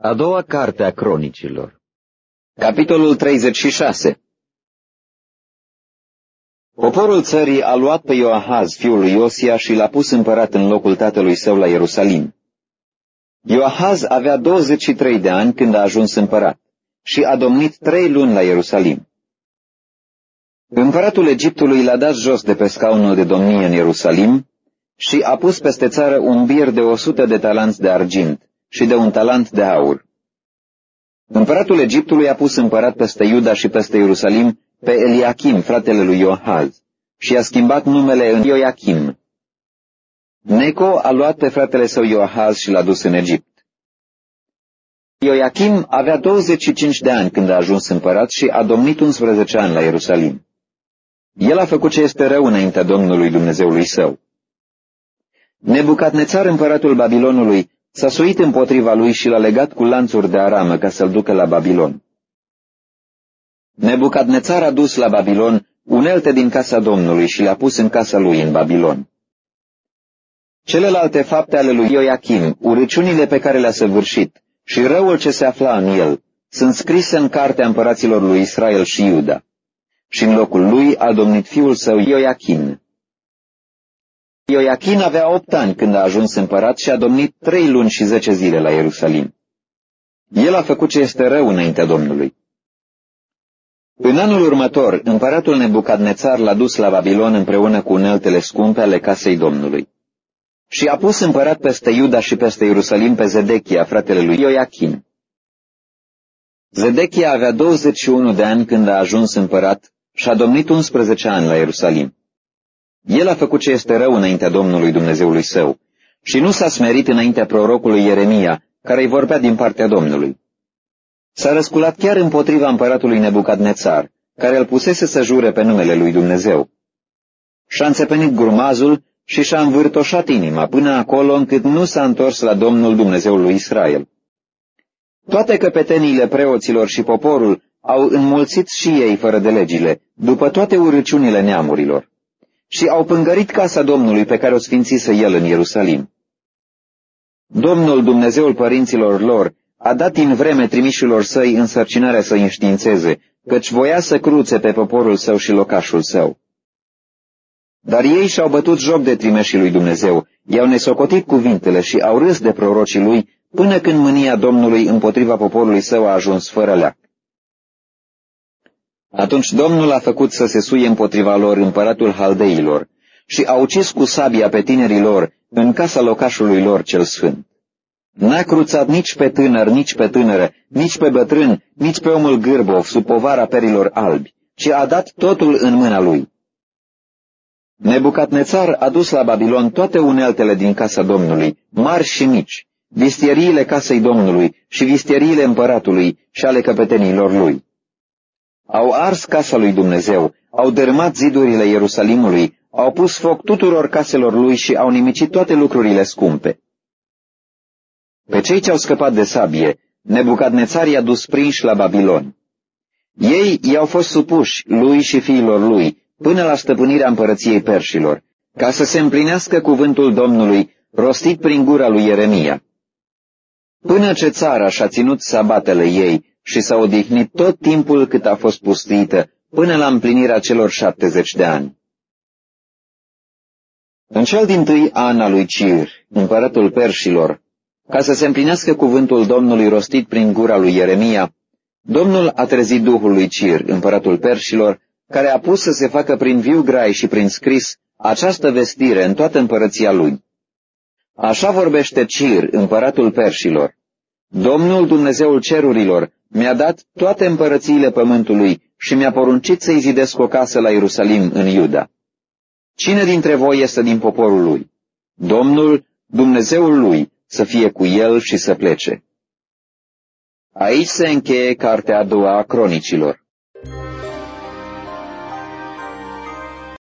A doua carte a cronicilor Capitolul 36 Poporul țării a luat pe Ioahaz, fiul lui Iosia, și l-a pus împărat în locul tatălui său la Ierusalim. Ioahaz avea 23 de ani când a ajuns împărat și a domnit trei luni la Ierusalim. Împăratul Egiptului l-a dat jos de pe scaunul de domnie în Ierusalim și a pus peste țară un bir de o sută de talanți de argint, și de un talent de aur. Împăratul Egiptului a pus împărat peste Iuda și peste Ierusalim pe Eliachim, fratele lui Iohaz, și a schimbat numele în Ioachim. Neco a luat pe fratele său Ioahaz și l-a dus în Egipt. Ioachim avea 25 de ani când a ajuns împărat și a domnit 11 ani la Ierusalim. El a făcut ce este rău înaintea Domnului Dumnezeului său. Nebucadnețar, împăratul Babilonului, S-a suit împotriva lui și l-a legat cu lanțuri de aramă ca să-l ducă la Babilon. Nebucadnețar a dus la Babilon unelte din casa Domnului și le-a pus în casa lui în Babilon. Celelalte fapte ale lui Ioachim, urăciunile pe care le-a săvârșit și răul ce se afla în el, sunt scrise în cartea împăraților lui Israel și Iuda. Și în locul lui a domnit fiul său Ioachim. Ioachim avea opt ani când a ajuns împărat și a domnit trei luni și zece zile la Ierusalim. El a făcut ce este rău înaintea Domnului. În anul următor, împăratul Nebucadnețar l-a dus la Babilon împreună cu uneltele scumpe ale casei Domnului. Și a pus împărat peste Iuda și peste Ierusalim pe Zedechia, fratele lui Ioachim. Zedechia avea 21 de ani când a ajuns împărat și a domnit 11 ani la Ierusalim. El a făcut ce este rău înaintea Domnului Dumnezeului său și nu s-a smerit înaintea prorocului Ieremia, care îi vorbea din partea Domnului. S-a răsculat chiar împotriva împăratului Nebucadnețar, care îl pusese să jure pe numele lui Dumnezeu. Și-a înțepenit grumazul și și-a învârtoșat inima până acolo încât nu s-a întors la Domnul Dumnezeul lui Israel. Toate căpeteniile preoților și poporul au înmulțit și ei fără de legile, după toate urăciunile neamurilor și au pângărit casa Domnului pe care o sfințise el în Ierusalim. Domnul Dumnezeul părinților lor a dat în vreme trimișilor săi însărcinarea să înștiințeze, căci voia să cruțe pe poporul său și locașul său. Dar ei și-au bătut joc de trimeșii lui Dumnezeu, i-au nesocotit cuvintele și au râs de prorocii lui, până când mânia Domnului împotriva poporului său a ajuns fără leac. Atunci Domnul a făcut să se suie împotriva lor împăratul haldeilor și a ucis cu sabia pe tinerii lor în casa locașului lor cel sfânt. N-a cruțat nici pe tânăr, nici pe tânără, nici pe bătrân, nici pe omul gârbov sub povara perilor albi, ci a dat totul în mâna lui. Nebucatnețar a dus la Babilon toate uneltele din casa Domnului, mari și mici, vistieriile casei Domnului și vistieriile împăratului și ale căpetenilor lui. Au ars casa lui Dumnezeu, au dărâmat zidurile Ierusalimului, au pus foc tuturor caselor lui și au nimicit toate lucrurile scumpe. Pe cei ce au scăpat de sabie, Nebucadnețar i-a dus prinși la Babilon. Ei i-au fost supuși, lui și fiilor lui, până la stăpânirea împărăției perșilor, ca să se împlinească cuvântul Domnului, rostit prin gura lui Ieremia. Până ce țara și-a ținut sabatele ei și s-a odihnit tot timpul cât a fost pustită, până la împlinirea celor șaptezeci de ani. În cel din tâi an al lui Cir, împăratul perșilor, ca să se împlinească cuvântul Domnului rostit prin gura lui Ieremia, Domnul a trezit Duhul lui Cir, împăratul perșilor, care a pus să se facă prin viu grai și prin scris această vestire în toată împărăția lui. Așa vorbește Cir, împăratul perșilor. Domnul Dumnezeul cerurilor mi-a dat toate împărățiile pământului și mi-a poruncit să-i zidesc o casă la Ierusalim, în Iuda. Cine dintre voi este din poporul lui? Domnul, Dumnezeul lui, să fie cu el și să plece. Aici se încheie cartea a doua a cronicilor.